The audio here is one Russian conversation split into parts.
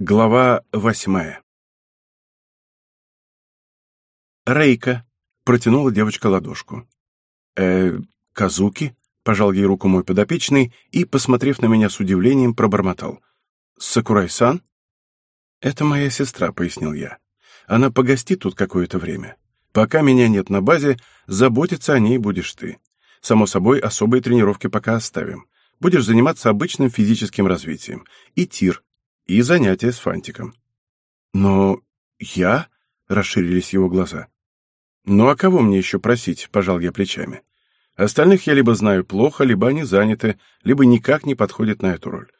Глава восьмая «Рейка», — протянула девочка ладошку. «Э, Казуки?» — пожал ей руку мой подопечный и, посмотрев на меня с удивлением, пробормотал. «Сакурай-сан?» «Это моя сестра», — пояснил я. «Она погостит тут какое-то время. Пока меня нет на базе, заботиться о ней будешь ты. Само собой, особые тренировки пока оставим. Будешь заниматься обычным физическим развитием. И тир, и занятия с фантиком. Но я? Расширились его глаза. Ну а кого мне еще просить? Пожал я плечами. Остальных я либо знаю плохо, либо они заняты, либо никак не подходят на эту роль.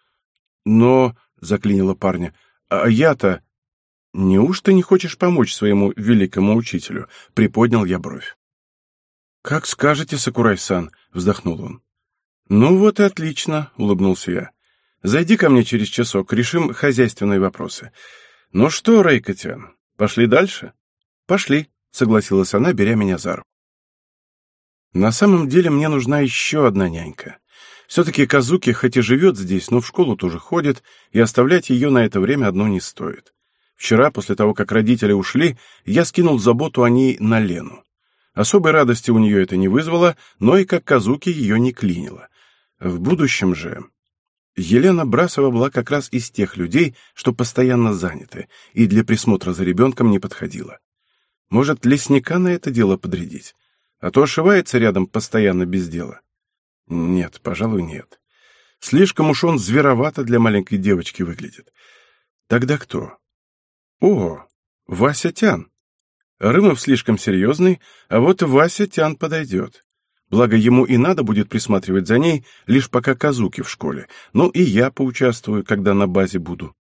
Но, заклинило парня, а я-то... Неужто не хочешь помочь своему великому учителю? Приподнял я бровь. Как скажете, Сакурай-сан, вздохнул он. Ну вот и отлично, улыбнулся я. Зайди ко мне через часок, решим хозяйственные вопросы. Ну что, Рейкотян, пошли дальше? Пошли, согласилась она, беря меня за руку. На самом деле мне нужна еще одна нянька. Все-таки Казуки хоть и живет здесь, но в школу тоже ходит, и оставлять ее на это время одно не стоит. Вчера, после того, как родители ушли, я скинул заботу о ней на Лену. Особой радости у нее это не вызвало, но и как Казуки ее не клинило. В будущем же Елена Брасова была как раз из тех людей, что постоянно заняты, и для присмотра за ребенком не подходила. Может, лесника на это дело подрядить? А то ошивается рядом постоянно без дела. Нет, пожалуй, нет. Слишком уж он зверовато для маленькой девочки выглядит. Тогда кто? О, Вася Тян. Рымов слишком серьезный, а вот Вася Тян подойдет. Благо, ему и надо будет присматривать за ней, лишь пока Казуки в школе. Ну и я поучаствую, когда на базе буду.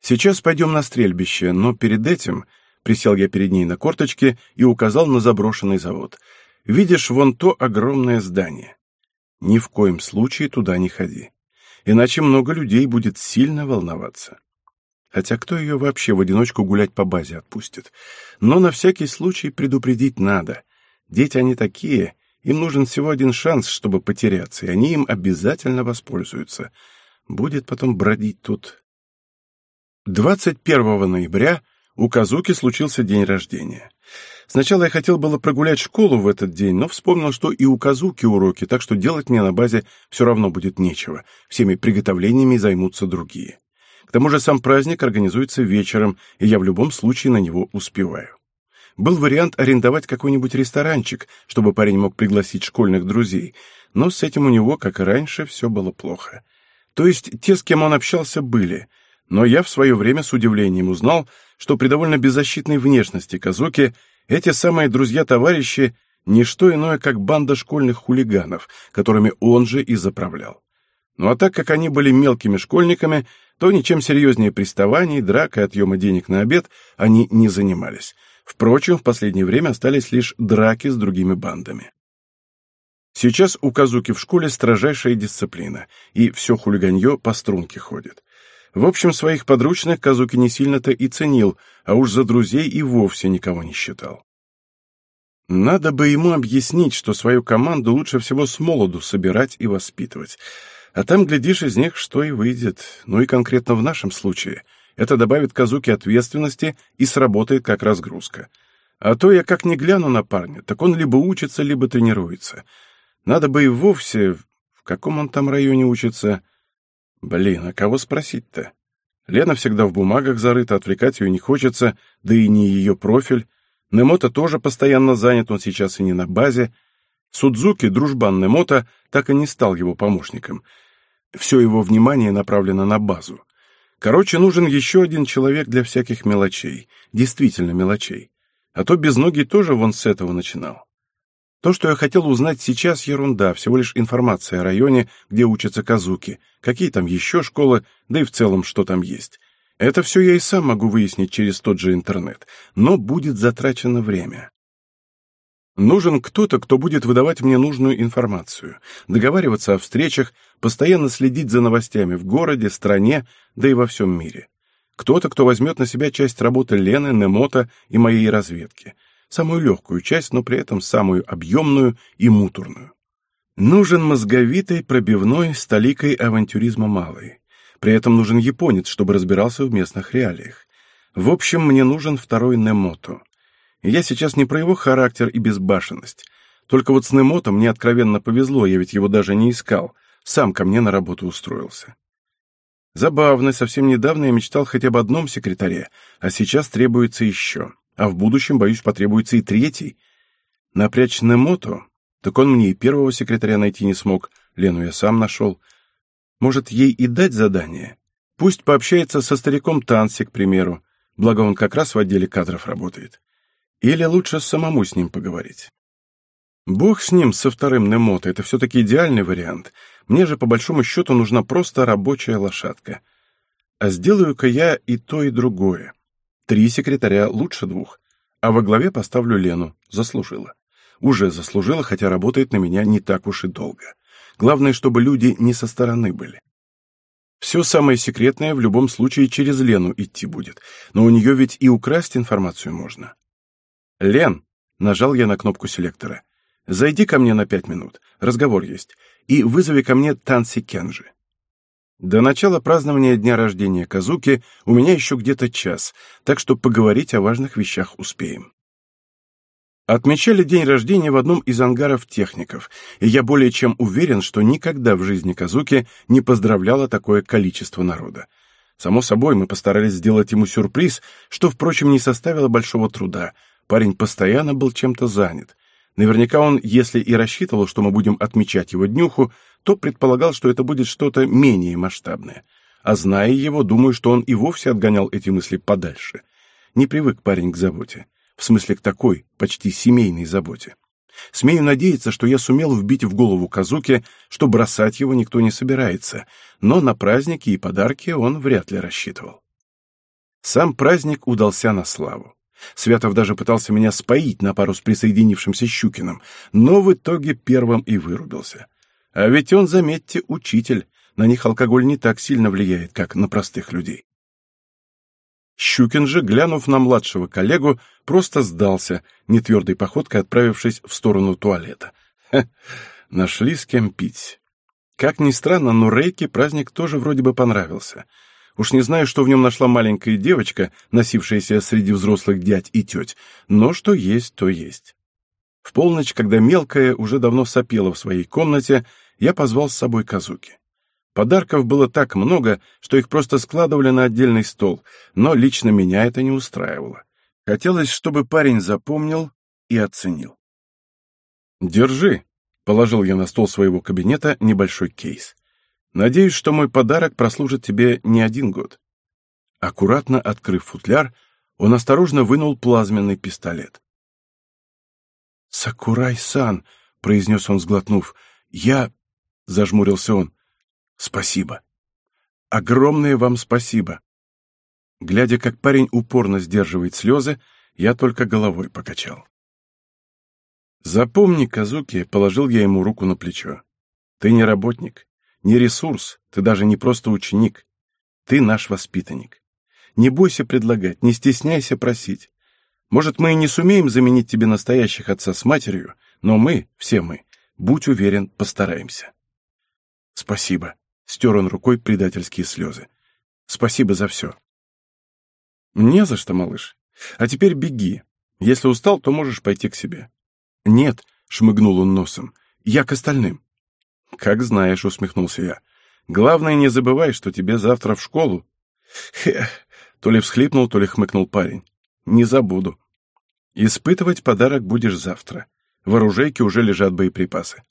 Сейчас пойдем на стрельбище, но перед этим присел я перед ней на корточке и указал на заброшенный завод. Видишь, вон то огромное здание. Ни в коем случае туда не ходи. Иначе много людей будет сильно волноваться. Хотя кто ее вообще в одиночку гулять по базе отпустит? Но на всякий случай предупредить надо. Дети они такие, им нужен всего один шанс, чтобы потеряться, и они им обязательно воспользуются. Будет потом бродить тут. 21 ноября у Казуки случился день рождения. Сначала я хотел было прогулять школу в этот день, но вспомнил, что и у Казуки уроки, так что делать мне на базе все равно будет нечего. Всеми приготовлениями займутся другие. К тому же сам праздник организуется вечером, и я в любом случае на него успеваю. Был вариант арендовать какой-нибудь ресторанчик, чтобы парень мог пригласить школьных друзей, но с этим у него, как и раньше, все было плохо. То есть те, с кем он общался, были, но я в свое время с удивлением узнал, что при довольно беззащитной внешности Казуки эти самые друзья-товарищи — не что иное, как банда школьных хулиганов, которыми он же и заправлял. Ну а так как они были мелкими школьниками, то ничем серьезнее приставаний, драк и отъема денег на обед они не занимались — Впрочем, в последнее время остались лишь драки с другими бандами. Сейчас у Казуки в школе строжайшая дисциплина, и все хулиганье по струнке ходит. В общем, своих подручных Казуки не сильно-то и ценил, а уж за друзей и вовсе никого не считал. Надо бы ему объяснить, что свою команду лучше всего с молоду собирать и воспитывать. А там, глядишь, из них что и выйдет. Ну и конкретно в нашем случае — это добавит Казуке ответственности и сработает как разгрузка. А то я как не гляну на парня, так он либо учится, либо тренируется. Надо бы и вовсе... В каком он там районе учится? Блин, а кого спросить-то? Лена всегда в бумагах зарыта, отвлекать ее не хочется, да и не ее профиль. Немото тоже постоянно занят, он сейчас и не на базе. Судзуки, дружбан Немото, так и не стал его помощником. Все его внимание направлено на базу. Короче, нужен еще один человек для всяких мелочей, действительно мелочей. А то без ноги тоже вон с этого начинал. То, что я хотел узнать сейчас, ерунда, всего лишь информация о районе, где учатся казуки, какие там еще школы, да и в целом, что там есть. Это все я и сам могу выяснить через тот же интернет, но будет затрачено время. Нужен кто-то, кто будет выдавать мне нужную информацию, договариваться о встречах, постоянно следить за новостями в городе, стране, да и во всем мире. Кто-то, кто возьмет на себя часть работы Лены, Немота и моей разведки. Самую легкую часть, но при этом самую объемную и муторную. Нужен мозговитый, пробивной, с толикой авантюризма малый. При этом нужен японец, чтобы разбирался в местных реалиях. В общем, мне нужен второй Немото. И я сейчас не про его характер и безбашенность. Только вот с Немото мне откровенно повезло, я ведь его даже не искал. Сам ко мне на работу устроился. Забавно, совсем недавно я мечтал хотя бы одном секретаре, а сейчас требуется еще. А в будущем, боюсь, потребуется и третий. Напрячь Немото, так он мне и первого секретаря найти не смог, Лену я сам нашел. Может, ей и дать задание? Пусть пообщается со стариком Танси, к примеру, благо он как раз в отделе кадров работает. Или лучше самому с ним поговорить. Бог с ним, со вторым Немото, это все-таки идеальный вариант. Мне же, по большому счету, нужна просто рабочая лошадка. А сделаю-ка я и то, и другое. Три секретаря лучше двух. А во главе поставлю Лену. Заслужила. Уже заслужила, хотя работает на меня не так уж и долго. Главное, чтобы люди не со стороны были. Все самое секретное в любом случае через Лену идти будет, но у нее ведь и украсть информацию можно. «Лен!» — нажал я на кнопку селектора. «Зайди ко мне на пять минут, разговор есть, и вызови ко мне Танси Кенжи». До начала празднования дня рождения Казуки у меня еще где-то час, так что поговорить о важных вещах успеем. Отмечали день рождения в одном из ангаров техников, и я более чем уверен, что никогда в жизни Казуки не поздравляла такое количество народа. Само собой, мы постарались сделать ему сюрприз, что, впрочем, не составило большого труда. Парень постоянно был чем-то занят. Наверняка он, если и рассчитывал, что мы будем отмечать его днюху, то предполагал, что это будет что-то менее масштабное. А зная его, думаю, что он и вовсе отгонял эти мысли подальше. Не привык парень к заботе в смысле к такой, почти семейной заботе. Смею надеяться, что я сумел вбить в голову Казуке, что бросать его никто не собирается, но на праздники и подарки он вряд ли рассчитывал. Сам праздник удался на славу. Святов даже пытался меня споить на пару с присоединившимся Щукиным, но в итоге первым и вырубился. А ведь он, заметьте, учитель, на них алкоголь не так сильно влияет, как на простых людей. Щукин же, глянув на младшего коллегу, просто сдался, нетвердой походкой отправившись в сторону туалета. Хе, нашли с кем пить. Как ни странно, но Рейке праздник тоже вроде бы понравился. Уж не знаю, что в нем нашла маленькая девочка, носившаяся среди взрослых дядь и теть, но что есть, то есть. В полночь, когда мелкая уже давно сопела в своей комнате, я позвал с собой Казуки. Подарков было так много, что их просто складывали на отдельный стол, но лично меня это не устраивало. Хотелось, чтобы парень запомнил и оценил. «Держи», — положил я на стол своего кабинета небольшой кейс. «Надеюсь, что мой подарок прослужит тебе не один год». Аккуратно открыв футляр, он осторожно вынул плазменный пистолет. «Сакурай-сан», — произнес он, сглотнув, — «я...» — зажмурился он. Спасибо. Огромное вам спасибо. Глядя, как парень упорно сдерживает слезы, я только головой покачал. Запомни, Казуки, положил я ему руку на плечо. Ты не работник, не ресурс, ты даже не просто ученик. Ты наш воспитанник. Не бойся предлагать, не стесняйся просить. Может, мы и не сумеем заменить тебе настоящих отца с матерью, но мы, все мы, будь уверен, постараемся. Спасибо. Стер он рукой предательские слезы. Спасибо за все. Не за что, малыш. А теперь беги. Если устал, то можешь пойти к себе. Нет, шмыгнул он носом. Я к остальным. Как знаешь, усмехнулся я. Главное, не забывай, что тебе завтра в школу. Хе, то ли всхлипнул, то ли хмыкнул парень. Не забуду. Испытывать подарок будешь завтра. В оружейке уже лежат боеприпасы.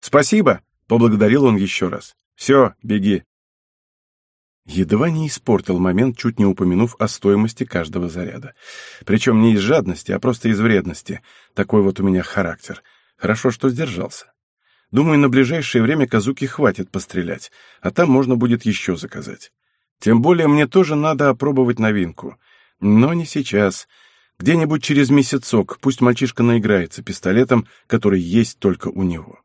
Спасибо, поблагодарил он еще раз. Все, беги. Едва не испортил момент, чуть не упомянув о стоимости каждого заряда. Причем не из жадности, а просто из вредности. Такой вот у меня характер. Хорошо, что сдержался. Думаю, на ближайшее время Казуки хватит пострелять, а там можно будет еще заказать. Тем более мне тоже надо опробовать новинку. Но не сейчас. Где-нибудь через месяцок пусть мальчишка наиграется пистолетом, который есть только у него.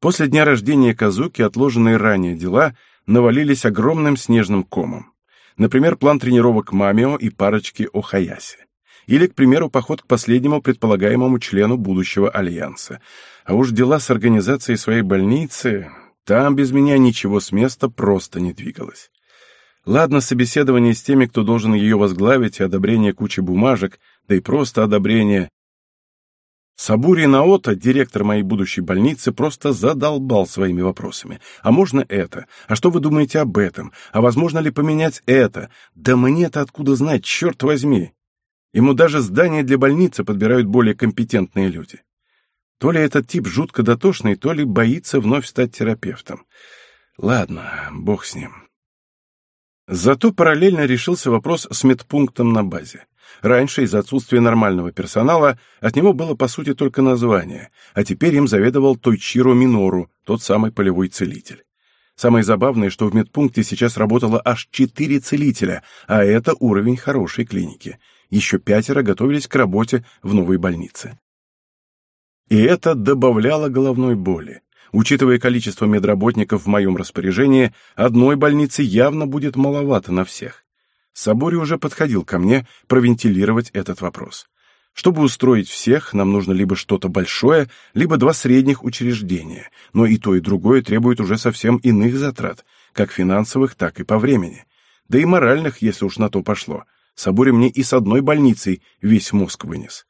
После дня рождения Казуки отложенные ранее дела навалились огромным снежным комом. Например, план тренировок Мамио и парочки Охаяси. Или, к примеру, поход к последнему предполагаемому члену будущего альянса. А уж дела с организацией своей больницы... Там без меня ничего с места просто не двигалось. Ладно, собеседование с теми, кто должен ее возглавить, и одобрение кучи бумажек, да и просто одобрение. Сабури Наота, директор моей будущей больницы, просто задолбал своими вопросами. А можно это? А что вы думаете об этом? А возможно ли поменять это? Да мне-то откуда знать, черт возьми! Ему даже здание для больницы подбирают более компетентные люди. То ли этот тип жутко дотошный, то ли боится вновь стать терапевтом. Ладно, бог с ним. Зато параллельно решился вопрос с медпунктом на базе. Раньше, из-за отсутствия нормального персонала, от него было, по сути, только название, а теперь им заведовал Тойчиро Минору, тот самый полевой целитель. Самое забавное, что в медпункте сейчас работало аж четыре целителя, а это уровень хорошей клиники. Еще пятеро готовились к работе в новой больнице. И это добавляло головной боли. Учитывая количество медработников в моем распоряжении, одной больницы явно будет маловато на всех. Сабори уже подходил ко мне провентилировать этот вопрос. Чтобы устроить всех, нам нужно либо что-то большое, либо два средних учреждения, но и то, и другое требует уже совсем иных затрат, как финансовых, так и по времени. Да и моральных, если уж на то пошло. Сабори мне и с одной больницей весь мозг вынес.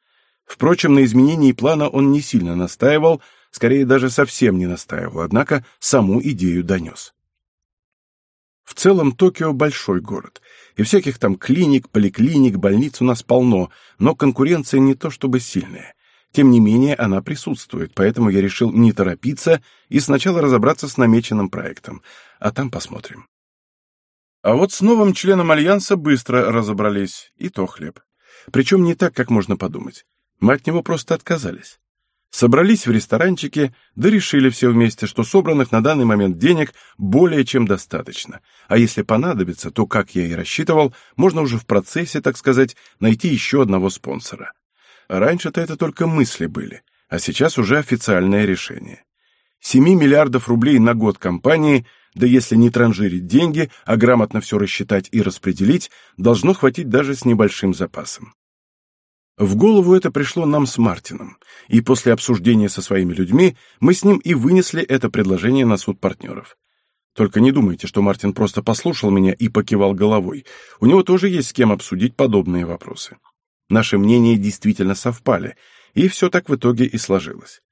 Впрочем, на изменении плана он не сильно настаивал, скорее даже совсем не настаивал, однако саму идею донес. В целом Токио большой город, и всяких там клиник, поликлиник, больниц у нас полно, но конкуренция не то чтобы сильная. Тем не менее, она присутствует, поэтому я решил не торопиться и сначала разобраться с намеченным проектом, а там посмотрим. А вот с новым членом Альянса быстро разобрались, и то хлеб. Причем не так, как можно подумать. Мы от него просто отказались. Собрались в ресторанчике, да решили все вместе, что собранных на данный момент денег более чем достаточно. А если понадобится, то, как я и рассчитывал, можно уже в процессе, так сказать, найти еще одного спонсора. Раньше-то это только мысли были, а сейчас уже официальное решение. 7 миллиардов рублей на год компании, да если не транжирить деньги, а грамотно все рассчитать и распределить, должно хватить даже с небольшим запасом. В голову это пришло нам с Мартином, и после обсуждения со своими людьми мы с ним и вынесли это предложение на суд партнеров. Только не думайте, что Мартин просто послушал меня и покивал головой. У него тоже есть с кем обсудить подобные вопросы. Наши мнения действительно совпали, и все так в итоге и сложилось.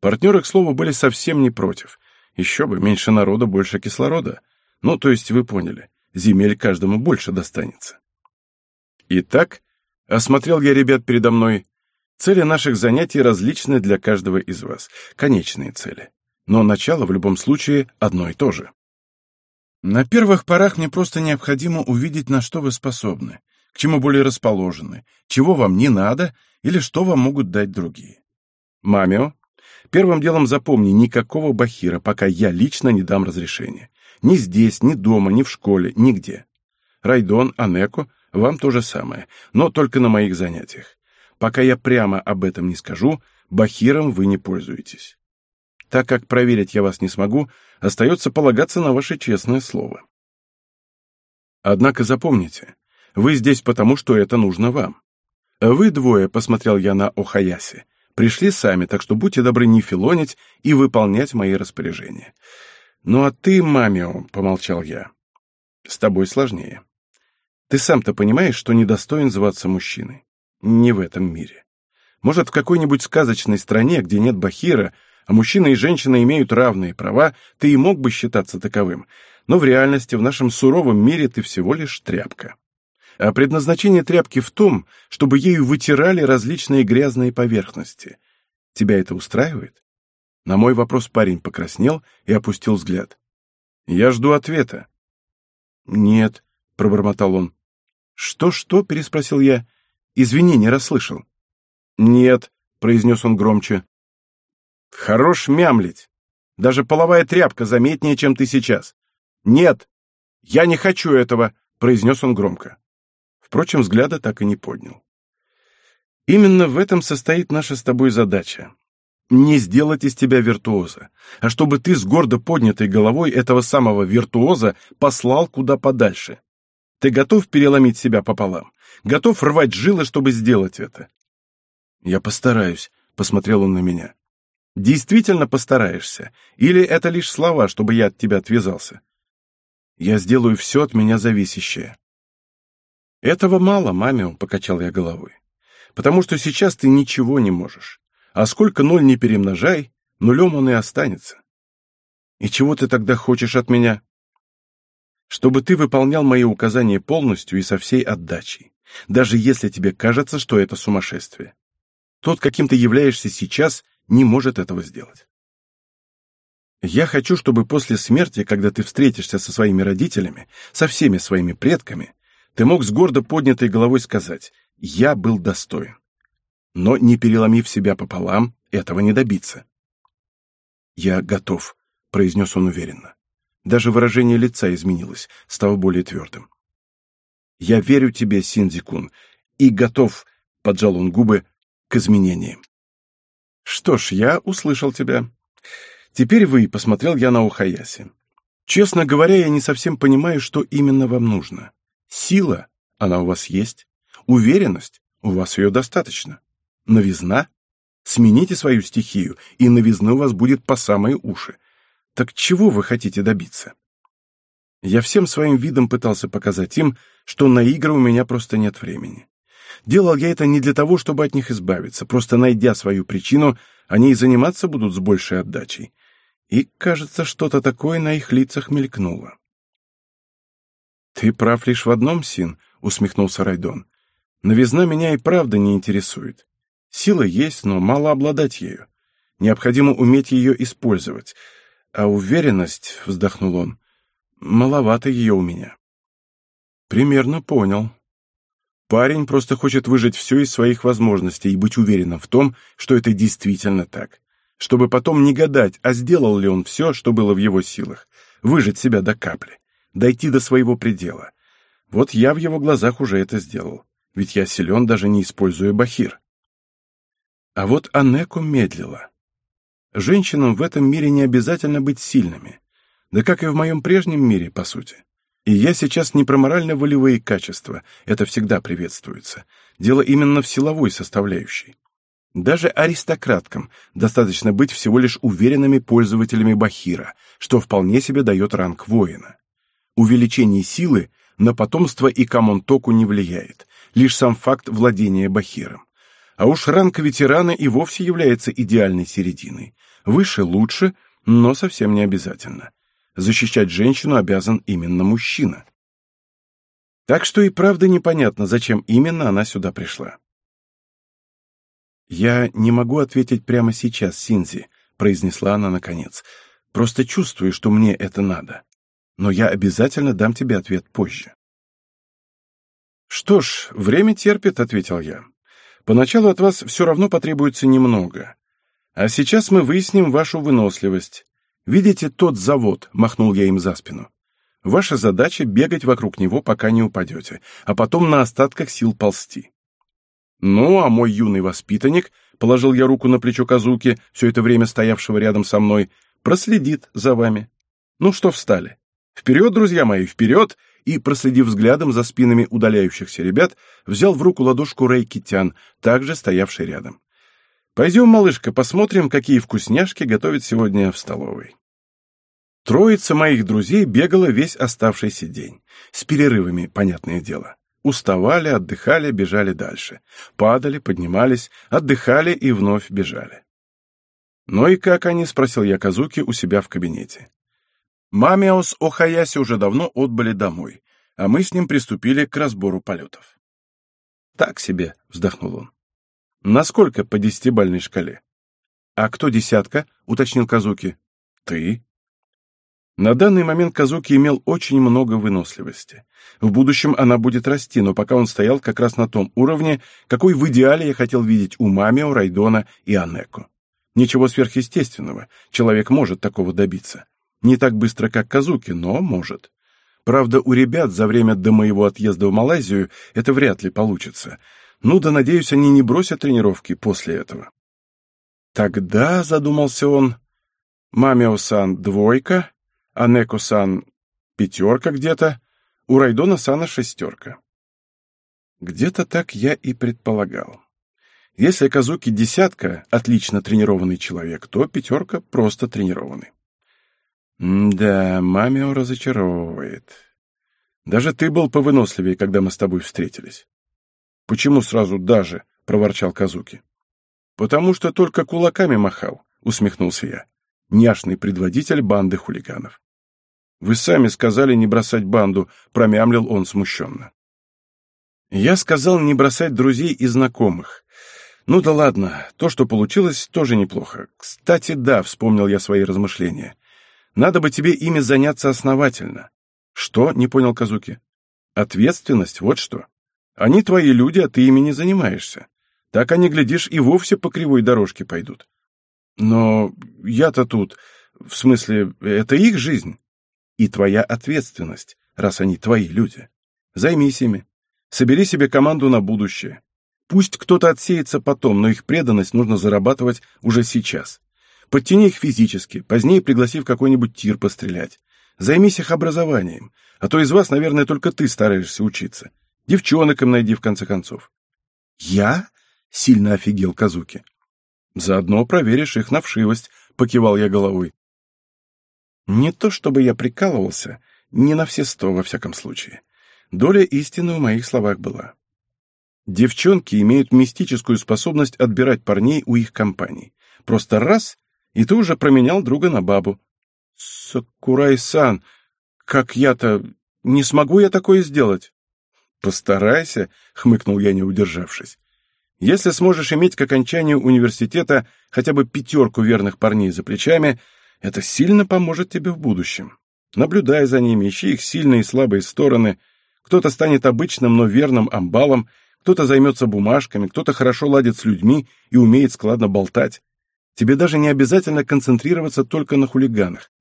Партнеры, к слову, были совсем не против. Еще бы, меньше народа, больше кислорода. Ну, то есть вы поняли, земель каждому больше достанется. Итак, Осмотрел я ребят передо мной. Цели наших занятий различны для каждого из вас. Конечные цели. Но начало в любом случае одно и то же. На первых порах мне просто необходимо увидеть, на что вы способны, к чему более расположены, чего вам не надо или что вам могут дать другие. Мамио, первым делом запомни, никакого бахира, пока я лично не дам разрешения. Ни здесь, ни дома, ни в школе, нигде. Райдон, Анеко, вам то же самое, но только на моих занятиях. Пока я прямо об этом не скажу, бахиром вы не пользуетесь. Так как проверить я вас не смогу, остается полагаться на ваше честное слово. Однако запомните, вы здесь потому, что это нужно вам. Вы двое, посмотрел я на Охаяси, пришли сами, так что будьте добры не филонить и выполнять мои распоряжения. Ну а ты, мамио, помолчал я, с тобой сложнее. Ты сам-то понимаешь, что недостоин зваться мужчиной? Не в этом мире. Может, в какой-нибудь сказочной стране, где нет бахира, а мужчина и женщина имеют равные права, ты и мог бы считаться таковым, но в реальности в нашем суровом мире ты всего лишь тряпка. А предназначение тряпки в том, чтобы ею вытирали различные грязные поверхности. Тебя это устраивает? На мой вопрос парень покраснел и опустил взгляд. Я жду ответа. Нет, пробормотал он. «Что-что?» — переспросил я. «Извини, не расслышал». «Нет», — произнес он громче. «Хорош мямлить. Даже половая тряпка заметнее, чем ты сейчас. Нет, я не хочу этого», — произнес он громко. Впрочем, взгляда так и не поднял. Именно в этом состоит наша с тобой задача. Не сделать из тебя виртуоза, а чтобы ты с гордо поднятой головой этого самого виртуоза послал куда подальше. Ты готов переломить себя пополам? Готов рвать жилы, чтобы сделать это?» «Я постараюсь», — посмотрел он на меня. Действительно постараешься? Или это лишь слова, чтобы я от тебя отвязался? Я сделаю все от меня зависящее. Этого мало, маме, покачал я головой. Потому что сейчас ты ничего не можешь. А сколько ноль не перемножай, нулем он и останется. И чего ты тогда хочешь от меня? Чтобы ты выполнял мои указания полностью и со всей отдачей, даже если тебе кажется, что это сумасшествие. Тот, каким ты являешься сейчас, не может этого сделать. Я хочу, чтобы после смерти, когда ты встретишься со своими родителями, со всеми своими предками, ты мог с гордо поднятой головой сказать «Я был достоин». Но, не переломив себя пополам, этого не добиться. «Я готов», — произнес он уверенно. Даже выражение лица изменилось, стало более твердым. «Я верю тебе, Синдзикун, и готов», — поджал он губы, — «к изменениям». «Что ж, я услышал тебя. Теперь вы», — посмотрел я на Ухаяси. «Честно говоря, я не совсем понимаю, что именно вам нужно. Сила, она у вас есть. Уверенность, у вас ее достаточно. Новизна? Смените свою стихию, и новизны у вас будет по самые уши. Так чего вы хотите добиться? Я всем своим видом пытался показать им, что на игры у меня просто нет времени. Делал я это не для того, чтобы от них избавиться, просто найдя свою причину, они и заниматься будут с большей отдачей. И, кажется, что-то такое на их лицах мелькнуло. «Ты прав лишь в одном, Син», — усмехнулся Райдон. «Новизна меня и правда не интересует. Сила есть, но мало обладать ею. Необходимо уметь ее использовать. А уверенность, — вздохнул он, — маловато ее у меня». «Примерно понял», Парень просто хочет выжать все из своих возможностей и быть уверенным в том, что это действительно так. Чтобы потом не гадать, а сделал ли он все, что было в его силах. Выжать себя до капли. Дойти до своего предела. Вот я в его глазах уже это сделал. Ведь я силен, даже не используя бахир. А вот Анеку медлила. Женщинам в этом мире не обязательно быть сильными. Да как и в моем прежнем мире, по сути. И я сейчас не про морально-волевые качества, это всегда приветствуется. Дело именно в силовой составляющей. Даже аристократкам достаточно быть всего лишь уверенными пользователями Бахира, что вполне себе дает ранг воина. Увеличение силы на потомство и Камонтоку не влияет, лишь сам факт владения Бахиром. А уж ранг ветерана и вовсе является идеальной серединой. Выше лучше, но совсем не обязательно защищать женщину обязан именно мужчина. Так что и правда непонятно, зачем именно она сюда пришла. «Я не могу ответить прямо сейчас, Синзи», — произнесла она наконец. «Просто чувствую, что мне это надо. Но я обязательно дам тебе ответ позже». «Что ж, время терпит», — ответил я. «Поначалу от вас все равно потребуется немного. А сейчас мы выясним вашу выносливость. «Видите тот завод?» — махнул я им за спину. «Ваша задача — бегать вокруг него, пока не упадете, а потом на остатках сил ползти». «Ну, а мой юный воспитанник», — положил я руку на плечо Казуки, все это время стоявшего рядом со мной, — проследит за вами. Ну что встали? Вперед, друзья мои, вперед! И, проследив взглядом за спинами удаляющихся ребят, взял в руку ладошку Рэй Китян, также стоявший рядом. «Пойдем, малышка, посмотрим, какие вкусняшки готовят сегодня в столовой». Троица моих друзей бегала весь оставшийся день. С перерывами, понятное дело. Уставали, отдыхали, бежали дальше. Падали, поднимались, отдыхали и вновь бежали. «Ну и как они?» — спросил я Казуки у себя в кабинете. Мамио с Охаяси уже давно отбыли домой, а мы с ним приступили к разбору полетов. «Так себе», — вздохнул он. «Насколько по десятибальной шкале?» «А кто десятка?» — уточнил Казуки. «Ты», на данный момент Казуки имел очень много выносливости. В будущем она будет расти, но пока он стоял как раз на том уровне, какой в идеале я хотел видеть у Мамио, Райдона и Анеко. Ничего сверхъестественного, человек может такого добиться. Не так быстро, как Казуки, но может. Правда, у ребят за время до моего отъезда в Малайзию это вряд ли получится. Ну да, надеюсь, они не бросят тренировки после этого. Тогда, задумался он, Мамио-сан двойка, а Неко-сан пятерка где-то, у Райдона-сана шестерка. Где-то так я и предполагал. Если Казуки десятка – отлично тренированный человек, то пятерка – просто тренированный. Да, Мамио разочаровывает. Даже ты был повыносливее, когда мы с тобой встретились. Почему сразу «даже»? — проворчал Казуки. Потому что только кулаками махал, — усмехнулся я. Няшный предводитель банды хулиганов. Вы сами сказали не бросать банду, — промямлил он смущенно. Я сказал не бросать друзей и знакомых. Ну да ладно, то, что получилось, тоже неплохо. Кстати, да, вспомнил я свои размышления. Надо бы тебе ими заняться основательно. Что? Не понял Казуки. Ответственность, вот что. Они твои люди, а ты ими не занимаешься. Так они, глядишь, и вовсе по кривой дорожке пойдут. Но я-то тут, в смысле, это их жизнь. И твоя ответственность, раз они твои люди. Займись ими. Собери себе команду на будущее. Пусть кто-то отсеется потом, но их преданность нужно зарабатывать уже сейчас. Подтяни их физически, позднее пригласи в какой-нибудь тир пострелять. Займись их образованием, а то из вас, наверное, только ты стараешься учиться. Девчонок им найди, в конце концов. Я? Сильно офигел Казуки. Заодно проверишь их на вшивость, покивал я головой. Не то чтобы я прикалывался, не на все сто, во всяком случае. Доля истины в моих словах была. Девчонки имеют мистическую способность отбирать парней у их компаний. Просто раз, и ты уже променял друга на бабу. Сакурай-сан, как я-то... Не смогу я такое сделать? Постарайся, хмыкнул я, не удержавшись. Если сможешь иметь к окончанию университета хотя бы пятерку верных парней за плечами, это сильно поможет тебе в будущем. Наблюдай за ними, ищи их сильные и слабые стороны. Кто-то станет обычным, но верным амбалом, кто-то займется бумажками, кто-то хорошо ладит с людьми и умеет складно болтать. Тебе даже не обязательно концентрироваться только на хулиганах.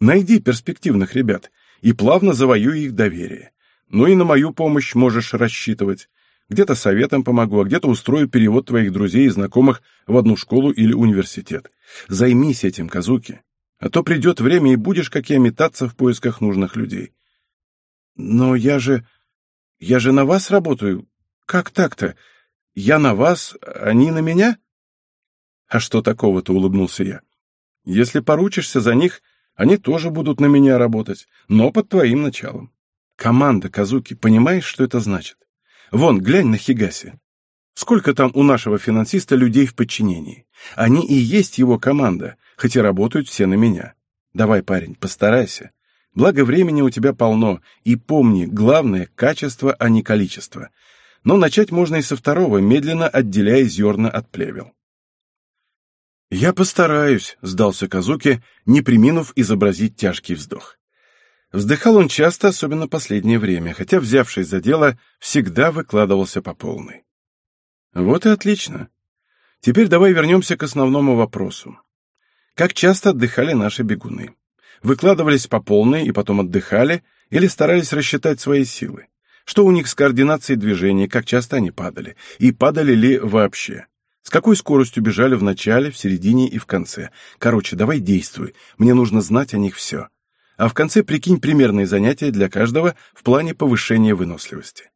Найди перспективных ребят и плавно завоюй их доверие. Ну и на мою помощь можешь рассчитывать. Где-то советом помогу, а где-то устрою перевод твоих друзей и знакомых в одну школу или университет. Займись этим, Казуки. А то придет время, и будешь, как я, метаться в поисках нужных людей. Но я же... я же на вас работаю. Как так-то? Я на вас, они на меня? А что такого-то, улыбнулся я. Если поручишься за них, они тоже будут на меня работать, но под твоим началом. Команда, Казуки, понимаешь, что это значит? Вон, глянь на Хигаси. Сколько там у нашего финансиста людей в подчинении? Они и есть его команда, хотя работают все на меня. Давай, парень, постарайся. Благо времени у тебя полно, и помни, главное — качество, а не количество но начать можно и со второго, медленно отделяя зерна от плевел. «Я постараюсь», — сдался Казуки, не приминув изобразить тяжкий вздох. Вздыхал он часто, особенно последнее время, хотя, взявшись за дело, всегда выкладывался по полной. Вот и отлично. Теперь давай вернемся к основному вопросу. Как часто отдыхали наши бегуны? Выкладывались по полной и потом отдыхали или старались рассчитать свои силы? Что у них с координацией движений, как часто они падали, и падали ли вообще. С какой скоростью бежали в начале, в середине и в конце. Короче, давай действуй, мне нужно знать о них все. А в конце прикинь примерные занятия для каждого в плане повышения выносливости.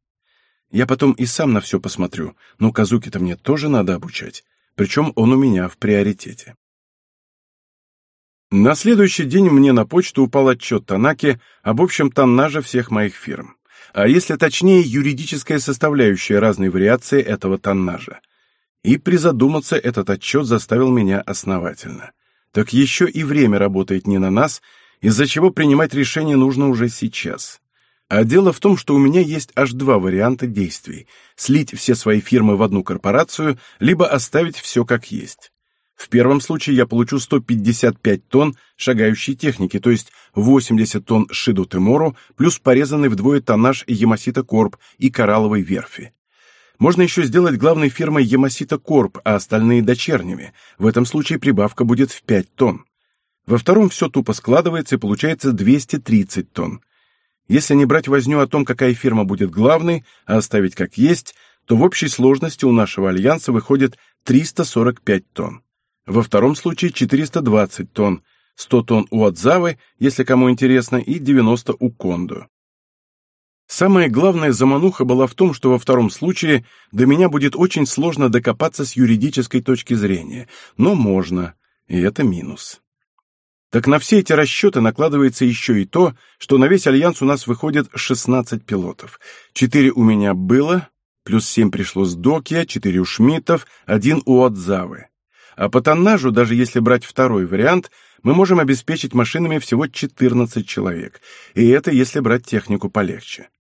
Я потом и сам на все посмотрю, но Казуки-то мне тоже надо обучать, причем он у меня в приоритете. На следующий день мне на почту упал отчет Танаки об общем тоннаже всех моих фирм а если точнее, юридическая составляющая разной вариации этого тоннажа. И призадуматься этот отчет заставил меня основательно. Так еще и время работает не на нас, из-за чего принимать решение нужно уже сейчас. А дело в том, что у меня есть аж два варианта действий – слить все свои фирмы в одну корпорацию, либо оставить все как есть. В первом случае я получу 155 тонн шагающей техники, то есть 80 тонн Шиду Тимору, плюс порезанный вдвое тоннаж Ямасита Корп и Коралловой верфи. Можно еще сделать главной фирмой Ямасита Корп, а остальные дочерними. В этом случае прибавка будет в 5 тонн. Во втором все тупо складывается и получается 230 тонн. Если не брать возню о том, какая фирма будет главной, а оставить как есть, то в общей сложности у нашего альянса выходит 345 тонн. Во втором случае 420 тонн, 100 тонн у Адзавы, если кому интересно, и 90 у Кондо. Самая главная замануха была в том, что во втором случае до меня будет очень сложно докопаться с юридической точки зрения, но можно, и это минус. Так на все эти расчеты накладывается еще и то, что на весь альянс у нас выходит 16 пилотов. Четыре у меня было, плюс семь пришло с Докия, четыре у Шмидтов, один у Отзавы. А по тоннажу, даже если брать второй вариант, мы можем обеспечить машинами всего 14 человек, и это если брать технику полегче.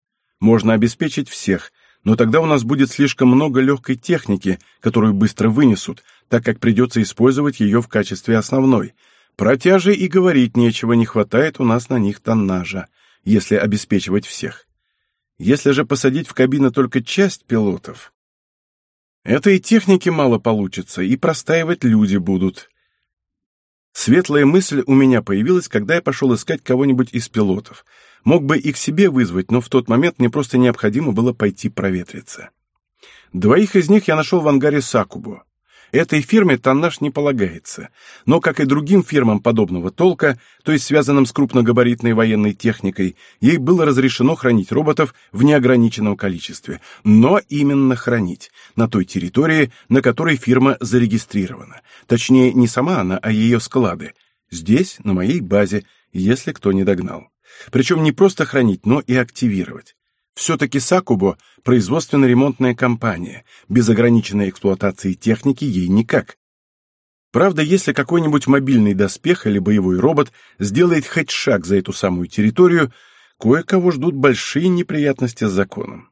Можно обеспечить всех, но тогда у нас будет слишком много легкой техники, которую быстро вынесут, так как придется использовать ее в качестве основной – про и говорить нечего, не хватает у нас на них тоннажа, если обеспечивать всех. Если же посадить в кабины только часть пилотов, это и техники мало получится, и простаивать люди будут. Светлая мысль у меня появилась, когда я пошел искать кого-нибудь из пилотов. Мог бы и к себе вызвать, но в тот момент мне просто необходимо было пойти проветриться. Двоих из них я нашел в ангаре Сакубу. Этой фирме тоннаж не полагается, но, как и другим фирмам подобного толка, то есть связанным с крупногабаритной военной техникой, ей было разрешено хранить роботов в неограниченном количестве, но именно хранить, на той территории, на которой фирма зарегистрирована. Точнее, не сама она, а ее склады. Здесь, на моей базе, если кто не догнал. Причем не просто хранить, но и активировать. Все-таки Сакубо – производственно-ремонтная компания, без ограниченной эксплуатации техники ей никак. Правда, если какой-нибудь мобильный доспех или боевой робот сделает хоть шаг за эту самую территорию, кое-кого ждут большие неприятности с законом.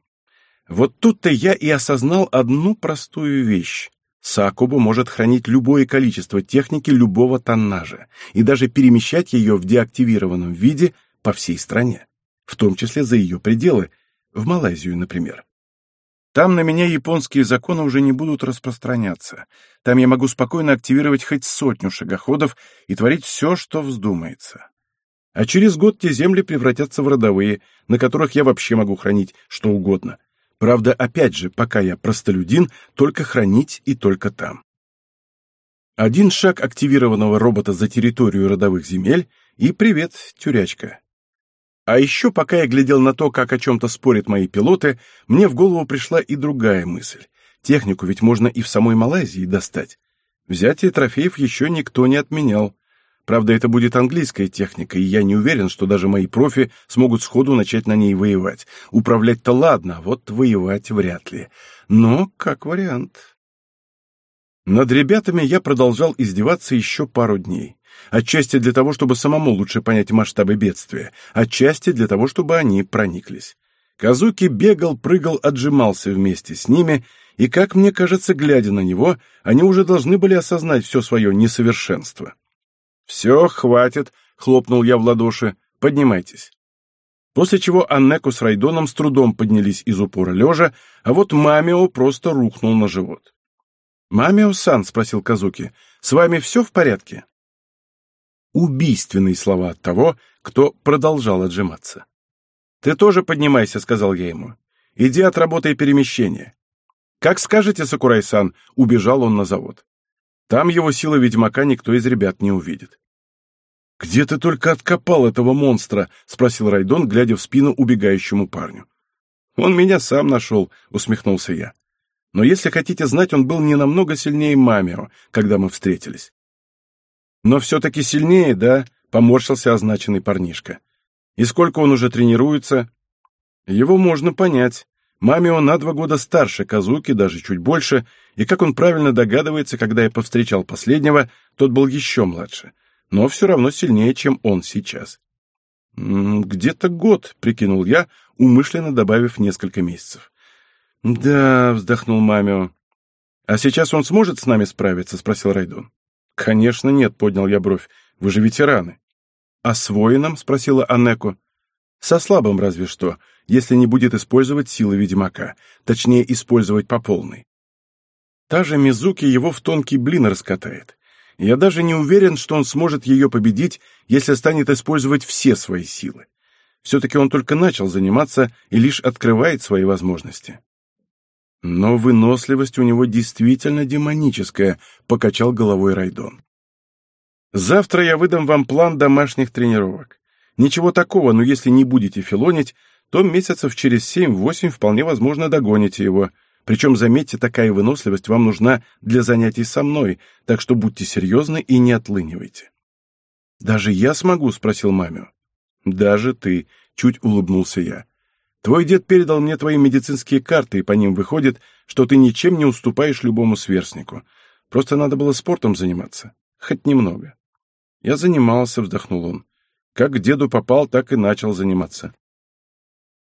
Вот тут-то я и осознал одну простую вещь. Сакубу может хранить любое количество техники любого тоннажа и даже перемещать ее в деактивированном виде по всей стране, в том числе за ее пределы, в Малайзию, например. Там на меня японские законы уже не будут распространяться. Там я могу спокойно активировать хоть сотню шагоходов и творить все, что вздумается. А через год те земли превратятся в родовые, на которых я вообще могу хранить что угодно. Правда, опять же, пока я простолюдин, только хранить и только там. Один шаг активированного робота за территорию родовых земель, и привет, тюрячка. А еще, пока я глядел на то, как о чем-то спорят мои пилоты, мне в голову пришла и другая мысль. Технику ведь можно и в самой Малайзии достать. Взятие трофеев еще никто не отменял. Правда, это будет английская техника, и я не уверен, что даже мои профи смогут сходу начать на ней воевать. Управлять-то ладно, а вот воевать вряд ли. Но как вариант. Над ребятами я продолжал издеваться еще пару дней. Отчасти для того, чтобы самому лучше понять масштабы бедствия, отчасти для того, чтобы они прониклись. Казуки бегал, прыгал, отжимался вместе с ними, и, как мне кажется, глядя на него, они уже должны были осознать все свое несовершенство. «Все, хватит», — хлопнул я в ладоши, — «поднимайтесь». После чего Аннеку с Райдоном с трудом поднялись из упора лежа, а вот Мамио просто рухнул на живот. «Мамио-сан», — спросил Казуки, — «с вами все в порядке?» Убийственные слова от того, кто продолжал отжиматься. «Ты тоже поднимайся», — сказал я ему. «Иди отработай перемещение». «Как скажете, Сакурай-сан», — убежал он на завод. Там его силы ведьмака никто из ребят не увидит. «Где ты только откопал этого монстра?» — спросил Райдон, глядя в спину убегающему парню. «Он меня сам нашел», — усмехнулся я. «Но если хотите знать, он был не намного сильнее Мамио, когда мы встретились. Но все-таки сильнее, да? Поморщился означенный парнишка. И сколько он уже тренируется? Его можно понять. Маме он на два года старше Казуки, даже чуть больше, и, как он правильно догадывается, когда я повстречал последнего, тот был еще младше, но все равно сильнее, чем он сейчас. «Где-то год», — прикинул я, умышленно добавив несколько месяцев. «Да», — вздохнул Мамио. «А сейчас он сможет с нами справиться?» — спросил Райдон. «Конечно нет», — поднял я бровь. «Вы же ветераны». «А с воином?» — спросила Анеку. «Со слабым разве что, если не будет использовать силы ведьмака, точнее, использовать по полной. Та же Мизуки его в тонкий блин раскатает. Я даже не уверен, что он сможет ее победить, если станет использовать все свои силы. Все-таки он только начал заниматься и лишь открывает свои возможности. Но выносливость у него действительно демоническая, покачал головой Райдон. Завтра я выдам вам план домашних тренировок. Ничего такого, но если не будете филонить, то месяцев через семь-восемь вполне возможно догоните его. Причем, заметьте, такая выносливость вам нужна для занятий со мной, так что будьте серьезны и не отлынивайте. «Даже я смогу?» — спросил мамю. «Даже ты», — чуть улыбнулся я. «Твой дед передал мне твои медицинские карты, и по ним выходит, что ты ничем не уступаешь любому сверстнику. Просто надо было спортом заниматься. Хоть немного». «Я занимался», — вздохнул он. «Как к деду попал, так и начал заниматься».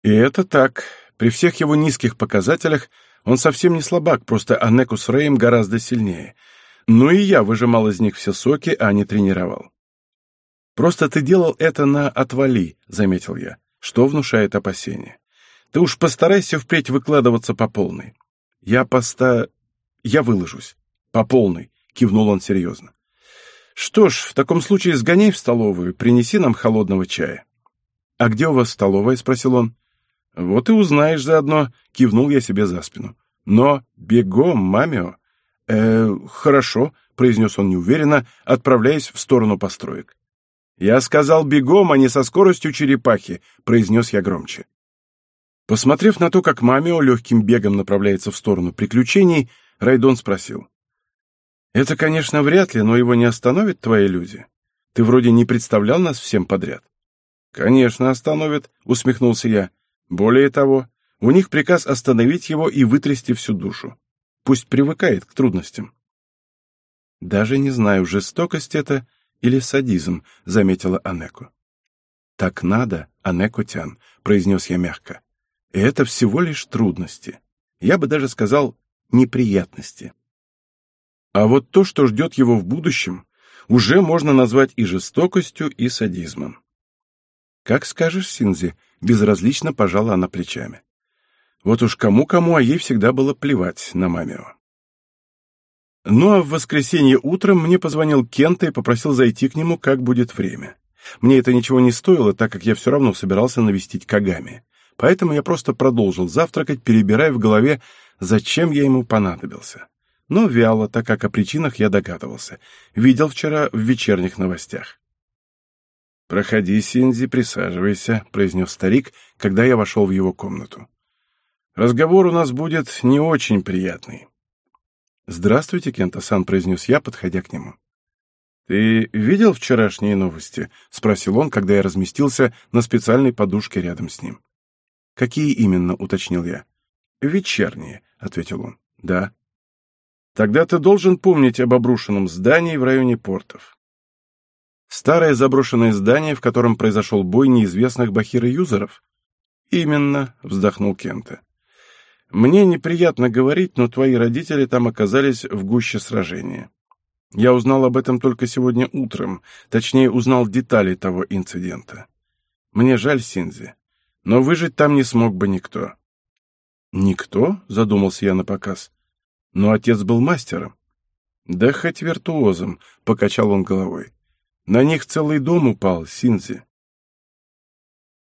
И это так. При всех его низких показателях он совсем не слабак, просто Анеку с Рэем гораздо сильнее. Ну и я выжимал из них все соки, а не тренировал. «Просто ты делал это на отвали», — заметил я, что внушает опасения. «Ты уж постарайся впредь выкладываться по полной». «Я поста... я выложусь. По полной», — кивнул он серьезно. «Что ж, в таком случае сгоняй в столовую, принеси нам холодного чая». «А где у вас столовая?» — спросил он. «Вот и узнаешь заодно», — кивнул я себе за спину. «Но бегом, мамио». «Э, хорошо», — произнес он неуверенно, отправляясь в сторону построек. «Я сказал бегом, а не со скоростью черепахи», — произнес я громче. Посмотрев на то, как Мамио легким бегом направляется в сторону приключений, Райдон спросил. «Это, конечно, вряд ли, но его не остановят твои люди. Ты вроде не представлял нас всем подряд». «Конечно, остановят», — усмехнулся я. «Более того, у них приказ остановить его и вытрясти всю душу. Пусть привыкает к трудностям». Даже не знаю, жестокость это или садизм», — заметила Анеку. «Так надо, Анеко-тян», — произнес я мягко. «И это всего лишь трудности. Я бы даже сказал, неприятности. А вот то, что ждет его в будущем, уже можно назвать и жестокостью, и садизмом. «Как скажешь, Синзи», — безразлично пожала она плечами. Вот уж кому-кому, а ей всегда было плевать на мамио. Ну а в воскресенье утром мне позвонил Кента и попросил зайти к нему, как будет время. Мне это ничего не стоило, так как я все равно собирался навестить Кагами. Поэтому я просто продолжил завтракать, перебирая в голове, зачем я ему понадобился. Но вяло, так как о причинах я догадывался. Видел вчера в вечерних новостях. «Проходи, Синзи, присаживайся», — произнес старик, когда я вошел в его комнату. «Разговор у нас будет не очень приятный. «Здравствуйте, Кента-сан», — произнес я, подходя к нему. «Ты видел вчерашние новости?» — спросил он, когда я разместился на специальной подушке рядом с ним. «Какие именно?» — уточнил я. «Вечерние», — ответил он. «Да». «Тогда ты должен помнить об обрушенном здании в районе портов». «Старое заброшенное здание, в котором произошел бой неизвестных бахира-юзеров?» «Именно», — вздохнул Кента. Мне неприятно говорить, но твои родители там оказались в гуще сражения. Я узнал об этом только сегодня утром, точнее, узнал детали того инцидента. Мне жаль Синзи, но выжить там не смог бы никто. Никто? Задумался я на показ. Но отец был мастером. Да хоть виртуозом, покачал он головой. На них целый дом упал, Синзи.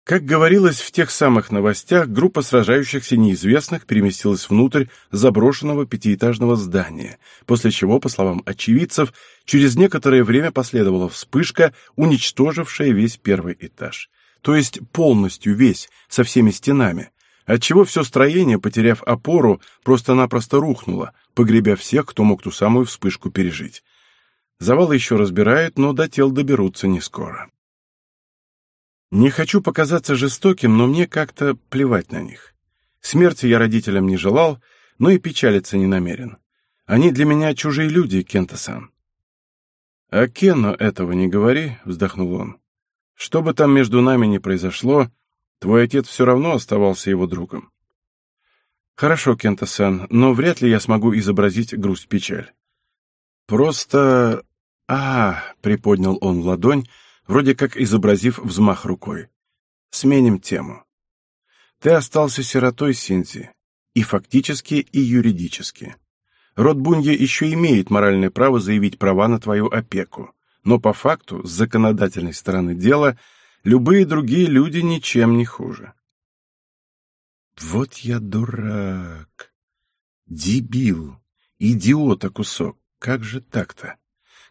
Как говорилось в тех самых новостях, группа сражающихся неизвестных переместилась внутрь заброшенного пятиэтажного здания, после чего, по словам очевидцев, через некоторое время последовала вспышка, уничтожившая весь первый этаж. То есть полностью весь, со всеми стенами, отчего все строение, потеряв опору, просто-напросто рухнуло, погребя всех, кто мог ту самую вспышку пережить. Завалы еще разбирают, но до тел доберутся не скоро. Не хочу показаться жестоким, но мне как-то плевать на них. Смерти я родителям не желал, но и печалиться не намерен. Они для меня чужие люди, Кента-сан. «А Кену этого не говори», — вздохнул он. «Что бы там между нами ни произошло, твой отец все равно оставался его другом». «Хорошо, Кента-сан, но вряд ли я смогу изобразить грусть-печаль». «Просто...» «А...» — приподнял он ладонь, вроде как изобразив взмах рукой. Сменим тему. Ты остался сиротой, Синзи, и фактически, и юридически. Род Бунья еще имеет моральное право заявить права на твою опеку, но по факту, с законодательной стороны дела, любые другие люди ничем не хуже. Вот я дурак. Дебил. Идиота кусок. Как же так-то?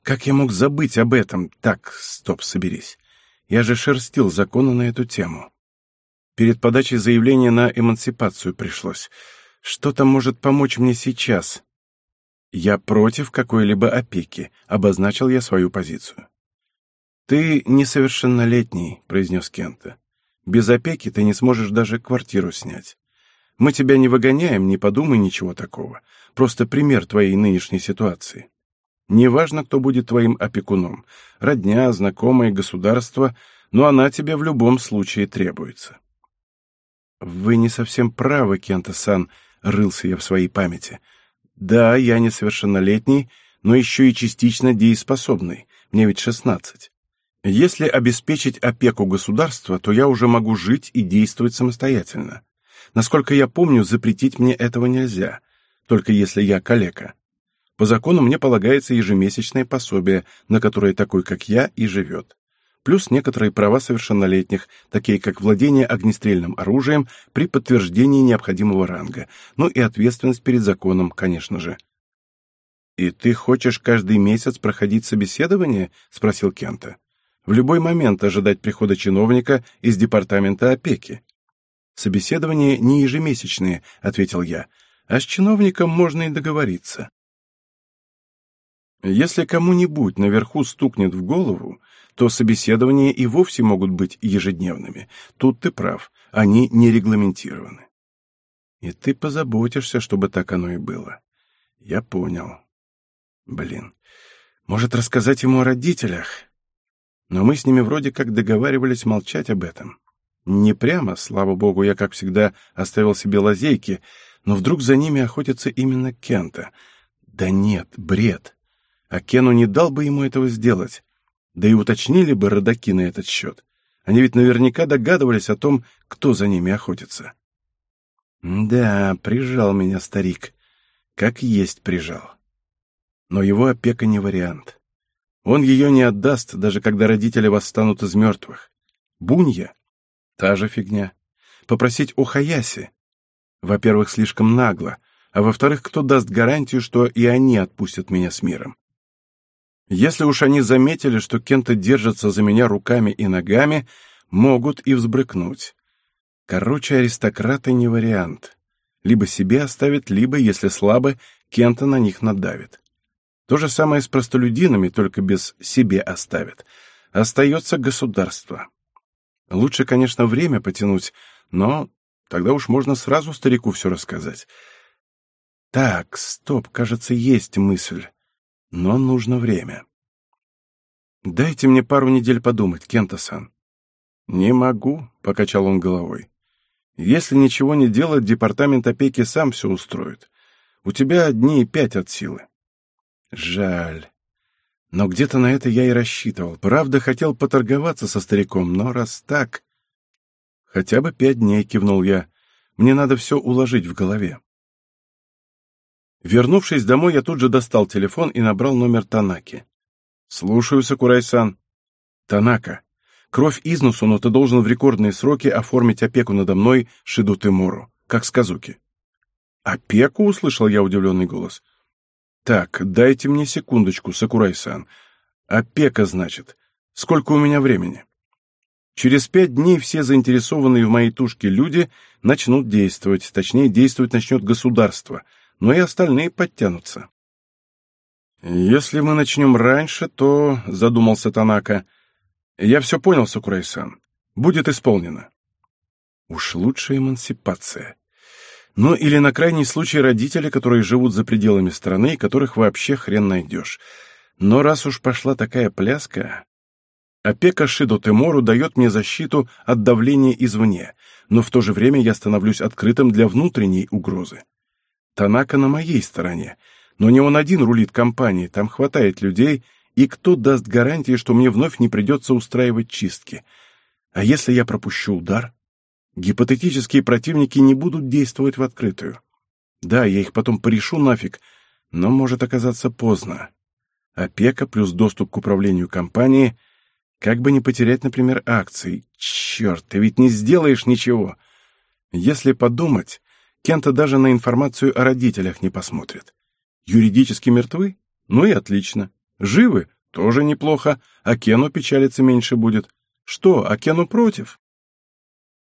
Как я мог забыть об этом? Так, стоп, соберись. Я же шерстил законы на эту тему. Перед подачей заявления на эмансипацию пришлось. Что там может помочь мне сейчас? Я против какой-либо опеки, обозначил я свою позицию. Ты несовершеннолетний, произнес Кента. Без опеки ты не сможешь даже квартиру снять. Мы тебя не выгоняем, не подумай ничего такого. Просто пример твоей нынешней ситуации. Неважно, кто будет твоим опекуном. Родня, знакомые, государство, но она тебе в любом случае требуется. Вы не совсем правы, Кента-сан, рылся я в своей памяти. Да, я несовершеннолетний, но еще и частично дееспособный. Мне ведь шестнадцать. Если обеспечить опеку государства, то я уже могу жить и действовать самостоятельно. Насколько я помню, запретить мне этого нельзя, только если я калека. По закону мне полагается ежемесячное пособие, на которое такой, как я, и живет. Плюс некоторые права совершеннолетних, такие как владение огнестрельным оружием при подтверждении необходимого ранга, ну и ответственность перед законом, конечно же. «И ты хочешь каждый месяц проходить собеседование?» — спросил Кента. «В любой момент ожидать прихода чиновника из департамента опеки». «Собеседования не ежемесячные», — ответил я, «а с чиновником можно и договориться». Если кому-нибудь наверху стукнет в голову, то собеседования и вовсе могут быть ежедневными. Тут ты прав, они не регламентированы. И ты позаботишься, чтобы так оно и было. Я понял. Блин, может рассказать ему о родителях? Но мы с ними вроде как договаривались молчать об этом. Не прямо, слава богу, я, как всегда, оставил себе лазейки, но вдруг за ними охотится именно Кента. Да нет, бред. А Кену не дал бы ему этого сделать. Да и уточнили бы родаки на этот счет. Они ведь наверняка догадывались о том, кто за ними охотится. Да, прижал меня старик. Как есть прижал. Но его опека не вариант. Он ее не отдаст, даже когда родители восстанут из мертвых. Бунья Та же фигня. Попросить у Хаяси. Во-первых, слишком нагло, а во-вторых, кто даст гарантию, что и они отпустят меня с миром? Если уж они заметили, что Кента держится за меня руками и ногами, могут и взбрыкнуть. Короче, аристократы не вариант. Либо себе оставит, либо, если слабы, Кента на них надавит. То же самое с простолюдинами, только без «себе оставит». Остается государство. Лучше, конечно, время потянуть, но тогда уж можно сразу старику все рассказать. Так, стоп, кажется, есть мысль. Но нужно время. Дайте мне пару недель подумать, Кента-сан. Не могу, покачал он головой. Если ничего не делать, департамент опеки сам все устроит. У тебя дни и пять от силы. Жаль. Но где-то на это я и рассчитывал. Правда, хотел поторговаться со стариком, но раз так... Хотя бы пять дней, кивнул я. Мне надо все уложить в голове. Вернувшись домой, я тут же достал телефон и набрал номер Танаки. «Слушаю, Сакурай-сан». «Танака, кровь из носу, но ты должен в рекордные сроки оформить опеку надо мной Шиду Тимуру, как с Казуки». «Опеку?» — услышал я удивленный голос. Так, дайте мне секундочку, Сакурай-сан. Опека, значит. Сколько у меня времени? Через пять дней все заинтересованные в моей тушке люди начнут действовать, точнее, действовать начнет государство, но и остальные подтянутся. «Если мы начнем раньше, то...» — задумался Танака. «Я все понял, Сакурай-сан. Будет исполнено». Уж лучше эмансипация. Ну или на крайний случай родители, которые живут за пределами страны, которых вообще хрен найдешь. Но раз уж пошла такая пляска... Опека Шидо Темору дает мне защиту от давления извне, но в то же время я становлюсь открытым для внутренней угрозы. Танака на моей стороне, но не он один рулит компанией, там хватает людей, и кто даст гарантии, что мне вновь не придется устраивать чистки? А если я пропущу удар? Гипотетические противники не будут действовать в открытую. Да, я их потом порешу нафиг, но может оказаться поздно. Опека плюс доступ к управлению компанией, как бы не потерять, например, акции. Черт, ты ведь не сделаешь ничего. Если подумать, Кента даже на информацию о родителях не посмотрит. Юридически мертвы? Ну и отлично. Живы? Тоже неплохо. А Кену печалиться меньше будет. Что, а Кену против?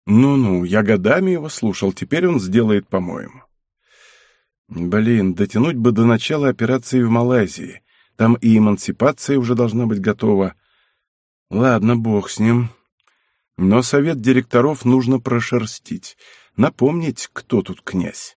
Ну-ну, я годами его слушал, теперь он сделает, по-моему. Блин, дотянуть бы до начала операции в Малайзии. Там и эмансипация уже должна быть готова. Ладно, бог с ним. Но совет директоров нужно прошерстить, напомнить, кто тут князь.